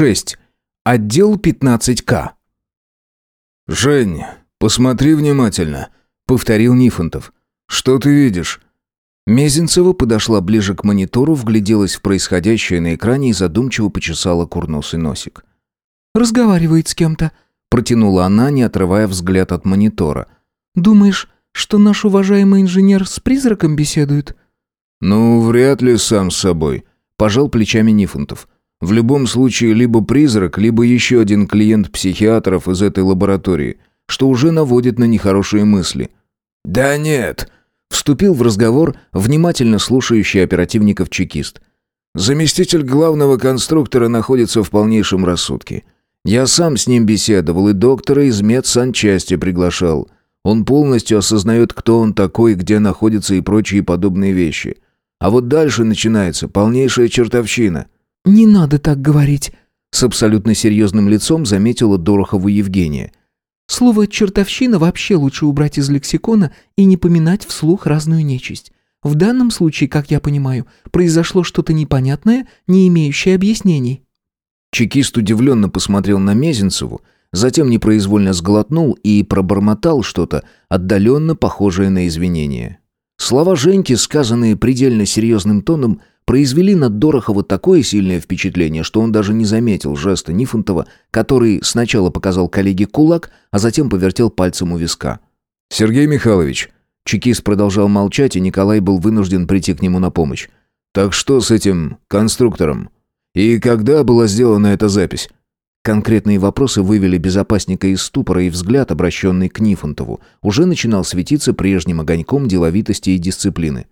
6. Отдел 15К. «Жень, посмотри внимательно», — повторил Нифонтов. «Что ты видишь?» Мезенцева подошла ближе к монитору, вгляделась в происходящее на экране и задумчиво почесала курносый носик. «Разговаривает с кем-то», — протянула она, не отрывая взгляд от монитора. «Думаешь, что наш уважаемый инженер с призраком беседует?» «Ну, вряд ли сам с собой», — пожал плечами Нифонтов. «В любом случае, либо призрак, либо еще один клиент психиатров из этой лаборатории, что уже наводит на нехорошие мысли». «Да нет», — вступил в разговор внимательно слушающий оперативников чекист. «Заместитель главного конструктора находится в полнейшем рассудке. Я сам с ним беседовал и доктора из медсанчасти приглашал. Он полностью осознает, кто он такой, где находится и прочие подобные вещи. А вот дальше начинается полнейшая чертовщина». «Не надо так говорить», — с абсолютно серьезным лицом заметила Дорохову Евгения. «Слово «чертовщина» вообще лучше убрать из лексикона и не поминать вслух разную нечисть. В данном случае, как я понимаю, произошло что-то непонятное, не имеющее объяснений». Чекист удивленно посмотрел на Мезенцеву, затем непроизвольно сглотнул и пробормотал что-то, отдаленно похожее на извинение. Слова Женьки, сказанные предельно серьезным тоном, произвели на Дорохова такое сильное впечатление, что он даже не заметил жеста Нифонтова, который сначала показал коллеге кулак, а затем повертел пальцем у виска. «Сергей Михайлович», чекист продолжал молчать, и Николай был вынужден прийти к нему на помощь. «Так что с этим конструктором? И когда была сделана эта запись?» Конкретные вопросы вывели безопасника из ступора, и взгляд, обращенный к Нифонтову, уже начинал светиться прежним огоньком деловитости и дисциплины.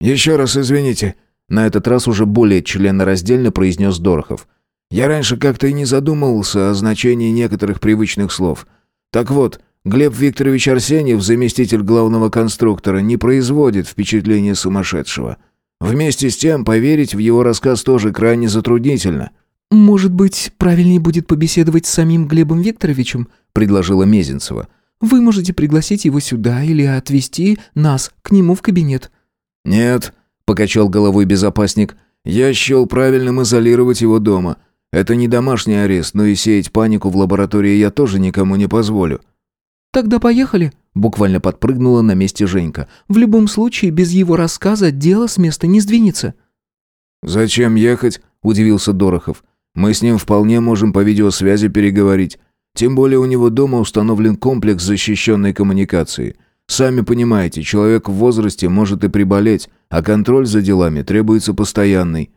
«Еще раз извините», — на этот раз уже более членораздельно произнес Дорохов. «Я раньше как-то и не задумывался о значении некоторых привычных слов. Так вот, Глеб Викторович Арсеньев, заместитель главного конструктора, не производит впечатления сумасшедшего. Вместе с тем, поверить в его рассказ тоже крайне затруднительно». «Может быть, правильнее будет побеседовать с самим Глебом Викторовичем?» — предложила Мезенцева. «Вы можете пригласить его сюда или отвезти нас к нему в кабинет». «Нет», — покачал головой безопасник, — «я счел правильным изолировать его дома. Это не домашний арест, но и сеять панику в лаборатории я тоже никому не позволю». «Тогда поехали», — буквально подпрыгнула на месте Женька. «В любом случае, без его рассказа дело с места не сдвинется». «Зачем ехать?» — удивился Дорохов. Мы с ним вполне можем по видеосвязи переговорить. Тем более у него дома установлен комплекс защищенной коммуникации. Сами понимаете, человек в возрасте может и приболеть, а контроль за делами требуется постоянный».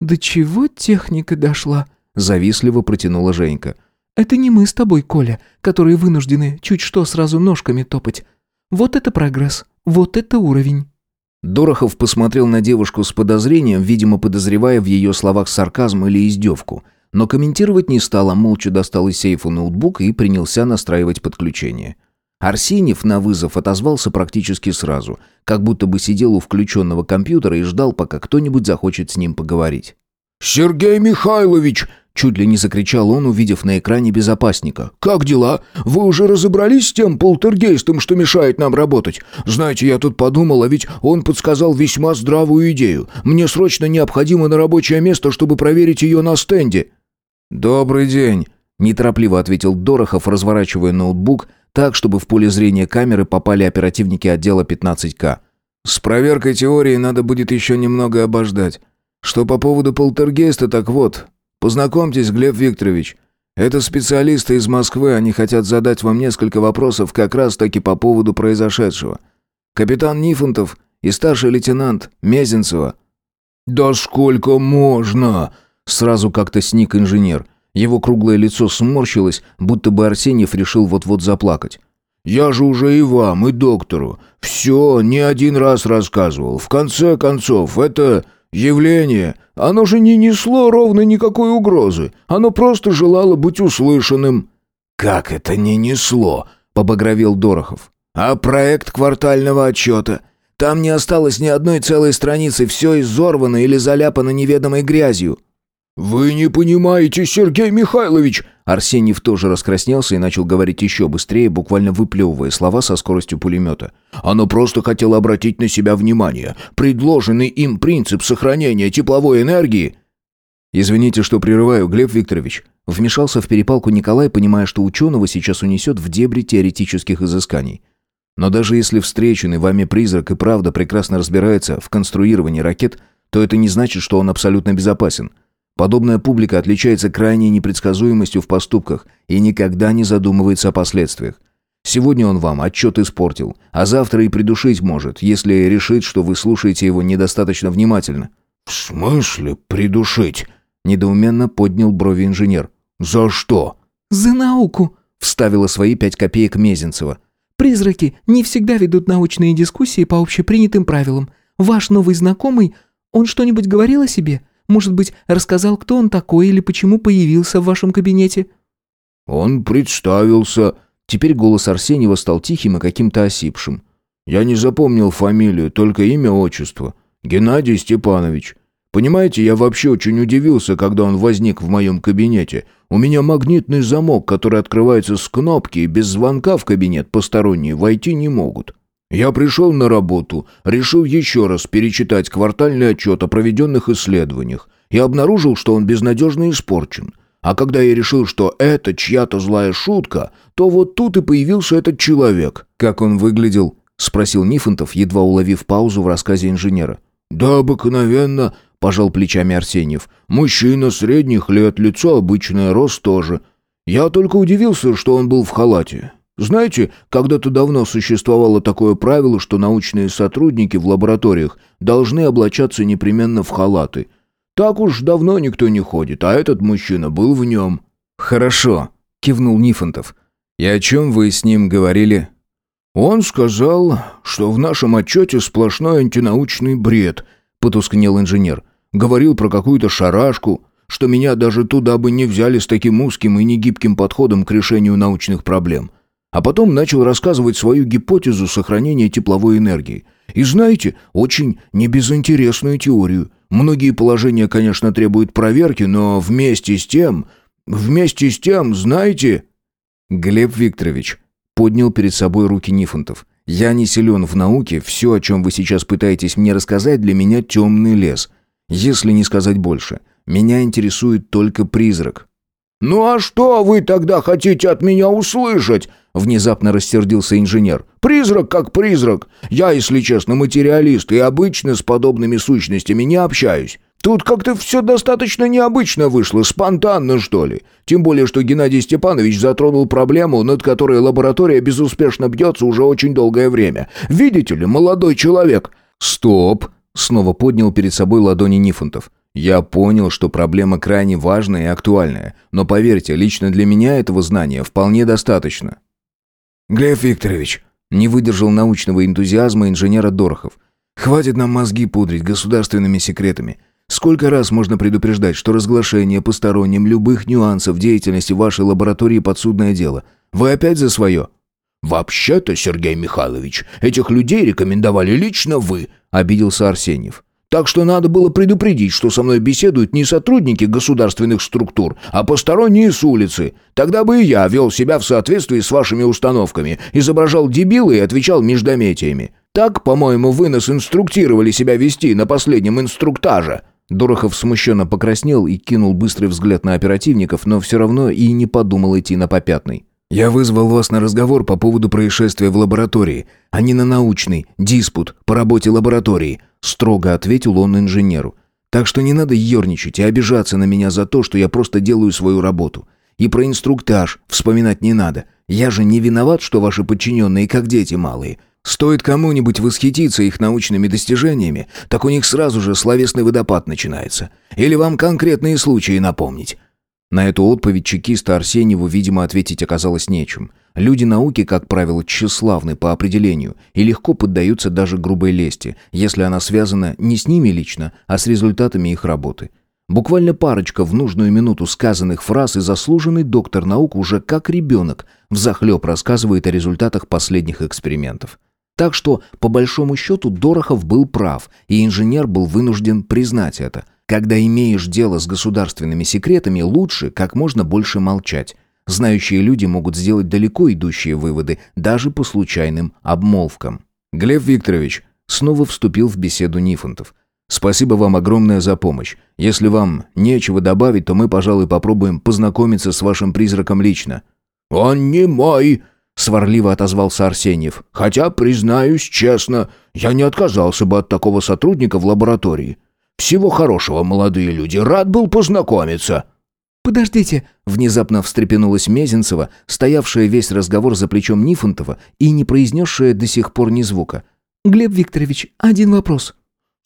«До чего техника дошла?» – завистливо протянула Женька. «Это не мы с тобой, Коля, которые вынуждены чуть что сразу ножками топать. Вот это прогресс, вот это уровень». Дорохов посмотрел на девушку с подозрением, видимо, подозревая в ее словах сарказм или издевку. Но комментировать не стал, а молча достал из сейфа ноутбук и принялся настраивать подключение. Арсеньев на вызов отозвался практически сразу, как будто бы сидел у включенного компьютера и ждал, пока кто-нибудь захочет с ним поговорить. «Сергей Михайлович!» Чуть ли не закричал он, увидев на экране безопасника. «Как дела? Вы уже разобрались с тем полтергейстом, что мешает нам работать? Знаете, я тут подумал, а ведь он подсказал весьма здравую идею. Мне срочно необходимо на рабочее место, чтобы проверить ее на стенде». «Добрый день», — неторопливо ответил Дорохов, разворачивая ноутбук так, чтобы в поле зрения камеры попали оперативники отдела 15К. «С проверкой теории надо будет еще немного обождать. Что по поводу полтергейста, так вот, Познакомьтесь, Глеб Викторович. Это специалисты из Москвы, они хотят задать вам несколько вопросов как раз-таки по поводу произошедшего. Капитан Нифонтов и старший лейтенант Мезенцева». «Да сколько можно?» Сразу как-то сник инженер. Его круглое лицо сморщилось, будто бы Арсеньев решил вот-вот заплакать. «Я же уже и вам, и доктору. Все не один раз рассказывал. В конце концов, это Явление, оно же не несло ровно никакой угрозы. Оно просто желало быть услышанным». «Как это не несло?» — побагровел Дорохов. «А проект квартального отчета? Там не осталось ни одной целой страницы, все изорвано или заляпано неведомой грязью». «Вы не понимаете, Сергей Михайлович!» Арсеньев тоже раскраснелся и начал говорить еще быстрее, буквально выплевывая слова со скоростью пулемета. «Оно просто хотело обратить на себя внимание. Предложенный им принцип сохранения тепловой энергии...» «Извините, что прерываю, Глеб Викторович». Вмешался в перепалку Николай, понимая, что ученого сейчас унесет в дебри теоретических изысканий. Но даже если встреченный вами призрак и правда прекрасно разбирается в конструировании ракет, то это не значит, что он абсолютно безопасен. Подобная публика отличается крайней непредсказуемостью в поступках и никогда не задумывается о последствиях. Сегодня он вам отчет испортил, а завтра и придушить может, если решит, что вы слушаете его недостаточно внимательно». «В смысле придушить?» – недоуменно поднял брови инженер. «За что?» «За науку», – вставила свои пять копеек Мезенцева. «Призраки не всегда ведут научные дискуссии по общепринятым правилам. Ваш новый знакомый, он что-нибудь говорил о себе? Может быть, рассказал, кто он такой или почему появился в вашем кабинете?» «Он представился», Теперь голос Арсеньева стал тихим и каким-то осипшим. «Я не запомнил фамилию, только имя, отчество. Геннадий Степанович. Понимаете, я вообще очень удивился, когда он возник в моем кабинете. У меня магнитный замок, который открывается с кнопки, и без звонка в кабинет посторонние войти не могут. Я пришел на работу, решил еще раз перечитать квартальный отчет о проведенных исследованиях и обнаружил, что он безнадежно испорчен». А когда я решил, что это чья-то злая шутка, то вот тут и появился этот человек. Как он выглядел? спросил Нифонтов, едва уловив паузу в рассказе инженера. Да обыкновенно, пожал плечами Арсеньев. Мужчина средних лет, лицо обычное, рост тоже. Я только удивился, что он был в халате. Знаете, когда-то давно существовало такое правило, что научные сотрудники в лабораториях должны облачаться непременно в халаты. Так уж давно никто не ходит, а этот мужчина был в нем». «Хорошо», — кивнул Нифонтов. «И о чем вы с ним говорили?» «Он сказал, что в нашем отчете сплошной антинаучный бред», — потускнел инженер. «Говорил про какую-то шарашку, что меня даже туда бы не взяли с таким узким и негибким подходом к решению научных проблем. А потом начал рассказывать свою гипотезу сохранения тепловой энергии. И знаете, очень небезынтересную теорию. Многие положения, конечно, требуют проверки, но вместе с тем... Вместе с тем, знаете...» «Глеб Викторович», — поднял перед собой руки Нифонтов. «Я не силен в науке, все, о чем вы сейчас пытаетесь мне рассказать, для меня темный лес. Если не сказать больше, меня интересует только призрак». «Ну а что вы тогда хотите от меня услышать?» Внезапно рассердился инженер. «Призрак как призрак. Я, если честно, материалист и обычно с подобными сущностями не общаюсь. Тут как-то все достаточно необычно вышло, спонтанно, что ли. Тем более, что Геннадий Степанович затронул проблему, над которой лаборатория безуспешно бьется уже очень долгое время. Видите ли, молодой человек...» «Стоп!» — снова поднял перед собой ладони Нифонтов. «Я понял, что проблема крайне важная и актуальная, но поверьте, лично для меня этого знания вполне достаточно». «Глеб Викторович», — не выдержал научного энтузиазма инженера Дорохов. «Хватит нам мозги пудрить государственными секретами. Сколько раз можно предупреждать, что разглашение посторонним любых нюансов деятельности вашей лаборатории подсудное дело? Вы опять за свое?» «Вообще-то, Сергей Михайлович, этих людей рекомендовали лично вы», — обиделся Арсеньев. Так что надо было предупредить, что со мной беседуют не сотрудники государственных структур, а посторонние с улицы. Тогда бы и я вел себя в соответствии с вашими установками, изображал дебила и отвечал междометиями. Так, по-моему, вы нас инструктировали себя вести на последнем инструктаже». Дорохов смущенно покраснел и кинул быстрый взгляд на оперативников, но все равно и не подумал идти на попятный. «Я вызвал вас на разговор по поводу происшествия в лаборатории, а не на научный диспут по работе лаборатории», строго ответил он инженеру. «Так что не надо ерничать и обижаться на меня за то, что я просто делаю свою работу. И про инструктаж вспоминать не надо. Я же не виноват, что ваши подчиненные как дети малые. Стоит кому-нибудь восхититься их научными достижениями, так у них сразу же словесный водопад начинается. Или вам конкретные случаи напомнить. На эту отповедь чекиста Арсеньеву, видимо, ответить оказалось нечем. Люди науки, как правило, тщеславны по определению и легко поддаются даже грубой лести, если она связана не с ними лично, а с результатами их работы. Буквально парочка в нужную минуту сказанных фраз и заслуженный доктор наук уже как ребенок взахлеб рассказывает о результатах последних экспериментов. Так что, по большому счету, Дорохов был прав, и инженер был вынужден признать это – когда имеешь дело с государственными секретами, лучше как можно больше молчать. Знающие люди могут сделать далеко идущие выводы, даже по случайным обмолвкам. Глеб Викторович снова вступил в беседу Нифонтов. Спасибо вам огромное за помощь. Если вам нечего добавить, то мы, пожалуй, попробуем познакомиться с вашим призраком лично». «Он не мой», — сварливо отозвался Арсеньев. «Хотя, признаюсь честно, я не отказался бы от такого сотрудника в лаборатории. Всего хорошего, молодые люди, рад был познакомиться». «Подождите!» — внезапно встрепенулась Мезенцева, стоявшая весь разговор за плечом Нифонтова и не произнесшая до сих пор ни звука. «Глеб Викторович, один вопрос».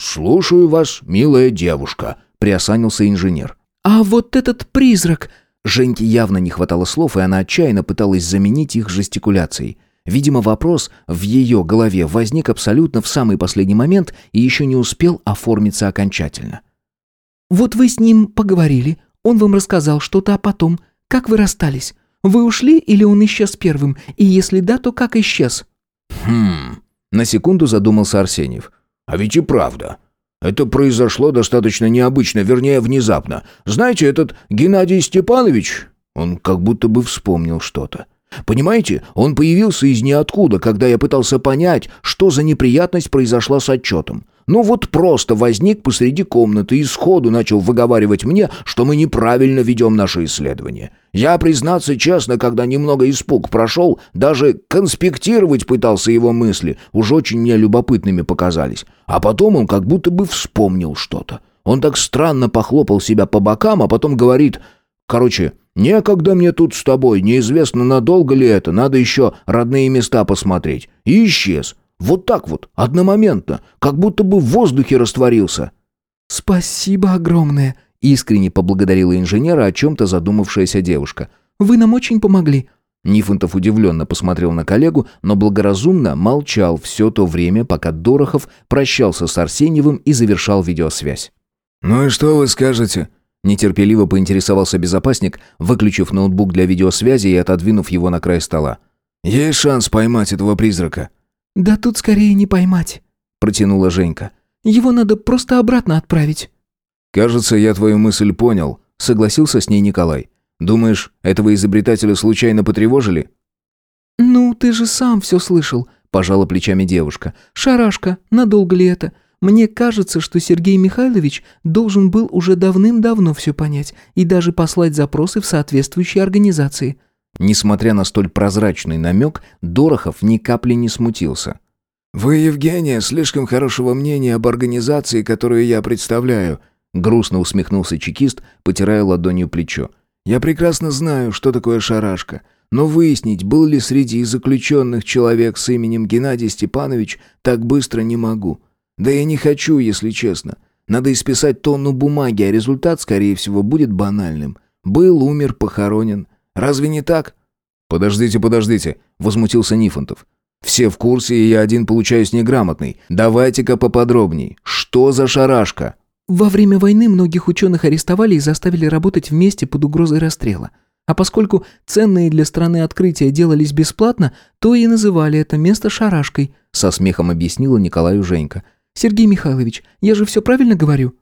«Слушаю вас, милая девушка», — приосанился инженер. «А вот этот призрак...» Женьке явно не хватало слов, и она отчаянно пыталась заменить их жестикуляцией. Видимо, вопрос в ее голове возник абсолютно в самый последний момент и еще не успел оформиться окончательно. «Вот вы с ним поговорили, он вам рассказал что-то, а потом... Как вы расстались? Вы ушли или он исчез первым? И если да, то как исчез?» «Хм...» На секунду задумался Арсеньев. «А ведь и правда. Это произошло достаточно необычно, вернее, внезапно. Знаете, этот Геннадий Степанович...» Он как будто бы вспомнил что-то. Понимаете, он появился из ниоткуда, когда я пытался понять, что за неприятность произошла с отчетом. Ну вот просто возник посреди комнаты и сходу начал выговаривать мне, что мы неправильно ведем наше исследование. Я, признаться честно, когда немного испуг прошел, даже конспектировать пытался его мысли, уж очень мне любопытными показались. А потом он как будто бы вспомнил что-то. Он так странно похлопал себя по бокам, а потом говорит... Короче, некогда мне тут с тобой, неизвестно, надолго ли это, надо еще родные места посмотреть. И исчез. Вот так вот, одномоментно, как будто бы в воздухе растворился». «Спасибо огромное», — искренне поблагодарила инженера о чем-то задумавшаяся девушка. «Вы нам очень помогли». Нифонтов удивленно посмотрел на коллегу, но благоразумно молчал все то время, пока Дорохов прощался с Арсеньевым и завершал видеосвязь. «Ну и что вы скажете?» Нетерпеливо поинтересовался безопасник, выключив ноутбук для видеосвязи и отодвинув его на край стола. «Есть шанс поймать этого призрака?» «Да тут скорее не поймать», — протянула Женька. «Его надо просто обратно отправить». «Кажется, я твою мысль понял», — согласился с ней Николай. «Думаешь, этого изобретателя случайно потревожили?» «Ну, ты же сам все слышал», — пожала плечами девушка. «Шарашка, надолго ли это? Мне кажется, что Сергей Михайлович должен был уже давным-давно все понять и даже послать запросы в соответствующие организации». Несмотря на столь прозрачный намек, Дорохов ни капли не смутился. «Вы, Евгения, слишком хорошего мнения об организации, которую я представляю», грустно усмехнулся чекист, потирая ладонью плечо. «Я прекрасно знаю, что такое шарашка, но выяснить, был ли среди заключенных человек с именем Геннадий Степанович, так быстро не могу. Да я не хочу, если честно. Надо исписать тонну бумаги, а результат, скорее всего, будет банальным. Был, умер, похоронен. Разве не так?» «Подождите, подождите», — возмутился Нифонтов. «Все в курсе, и я один получаюсь неграмотный. Давайте-ка поподробней. Что за шарашка?» Во время войны многих ученых арестовали и заставили работать вместе под угрозой расстрела. А поскольку ценные для страны открытия делались бесплатно, то и называли это место шарашкой, со смехом объяснила Николаю Женька. Сергей Михайлович, я же все правильно говорю?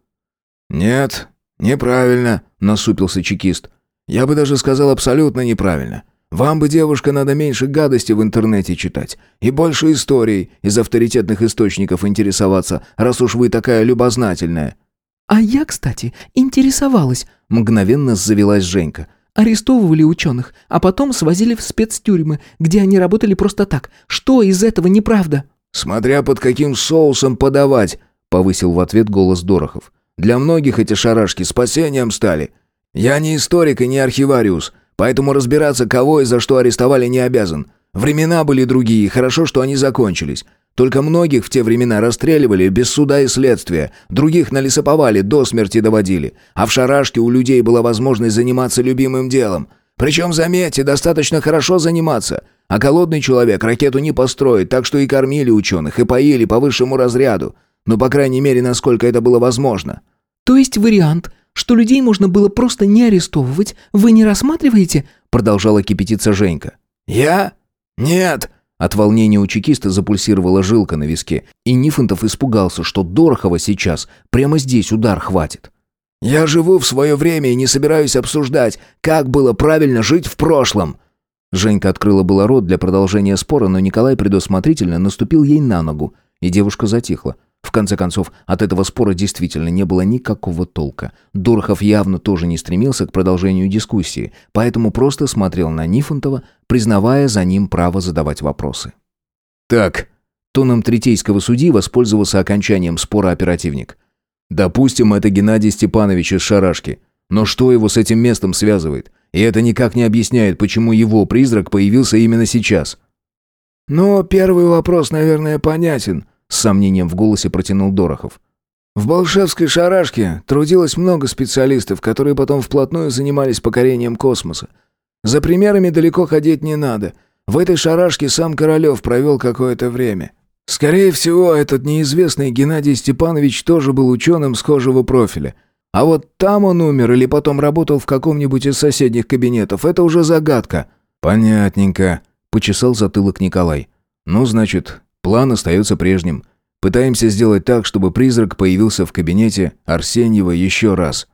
Нет, неправильно, насупился чекист. Я бы даже сказал абсолютно неправильно. Вам бы, девушка, надо меньше гадости в интернете читать и больше историй из авторитетных источников интересоваться, раз уж вы такая любознательная». «А я, кстати, интересовалась», — мгновенно завелась Женька. «Арестовывали ученых, а потом свозили в спецтюрьмы, где они работали просто так. Что из этого неправда?» «Смотря под каким соусом подавать», — повысил в ответ голос Дорохов. «Для многих эти шарашки спасением стали. Я не историк и не архивариус, поэтому разбираться, кого и за что арестовали, не обязан. Времена были другие, хорошо, что они закончились. Только многих в те времена расстреливали без суда и следствия, других на лесоповале до смерти доводили, а в шарашке у людей была возможность заниматься любимым делом. Причем, заметьте, достаточно хорошо заниматься. А голодный человек ракету не построит, так что и кормили ученых, и поили по высшему разряду. Ну, по крайней мере, насколько это было возможно. То есть вариант – что людей можно было просто не арестовывать, вы не рассматриваете?» Продолжала кипятиться Женька. «Я? Нет!» От волнения у чекиста запульсировала жилка на виске, и Нифонтов испугался, что Дорохова сейчас прямо здесь удар хватит. «Я живу в свое время и не собираюсь обсуждать, как было правильно жить в прошлом!» Женька открыла было рот для продолжения спора, но Николай предусмотрительно наступил ей на ногу, и девушка затихла. В конце концов, от этого спора действительно не было никакого толка. Дорохов явно тоже не стремился к продолжению дискуссии, поэтому просто смотрел на Нифонтова, признавая за ним право задавать вопросы. «Так», — тоном третейского судьи воспользовался окончанием спора оперативник. «Допустим, это Геннадий Степанович из Шарашки. Но что его с этим местом связывает? И это никак не объясняет, почему его призрак появился именно сейчас». «Ну, первый вопрос, наверное, понятен», с сомнением в голосе протянул Дорохов. В Болшевской шарашке трудилось много специалистов, которые потом вплотную занимались покорением космоса. За примерами далеко ходить не надо. В этой шарашке сам Королев провел какое-то время. Скорее всего, этот неизвестный Геннадий Степанович тоже был ученым схожего профиля. А вот там он умер или потом работал в каком-нибудь из соседних кабинетов, это уже загадка. «Понятненько», — почесал затылок Николай. «Ну, значит, План остается прежним. Пытаемся сделать так, чтобы призрак появился в кабинете Арсеньева еще раз.